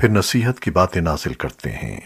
پھر نصیحت کی باتیں نازل کرتے ہیں۔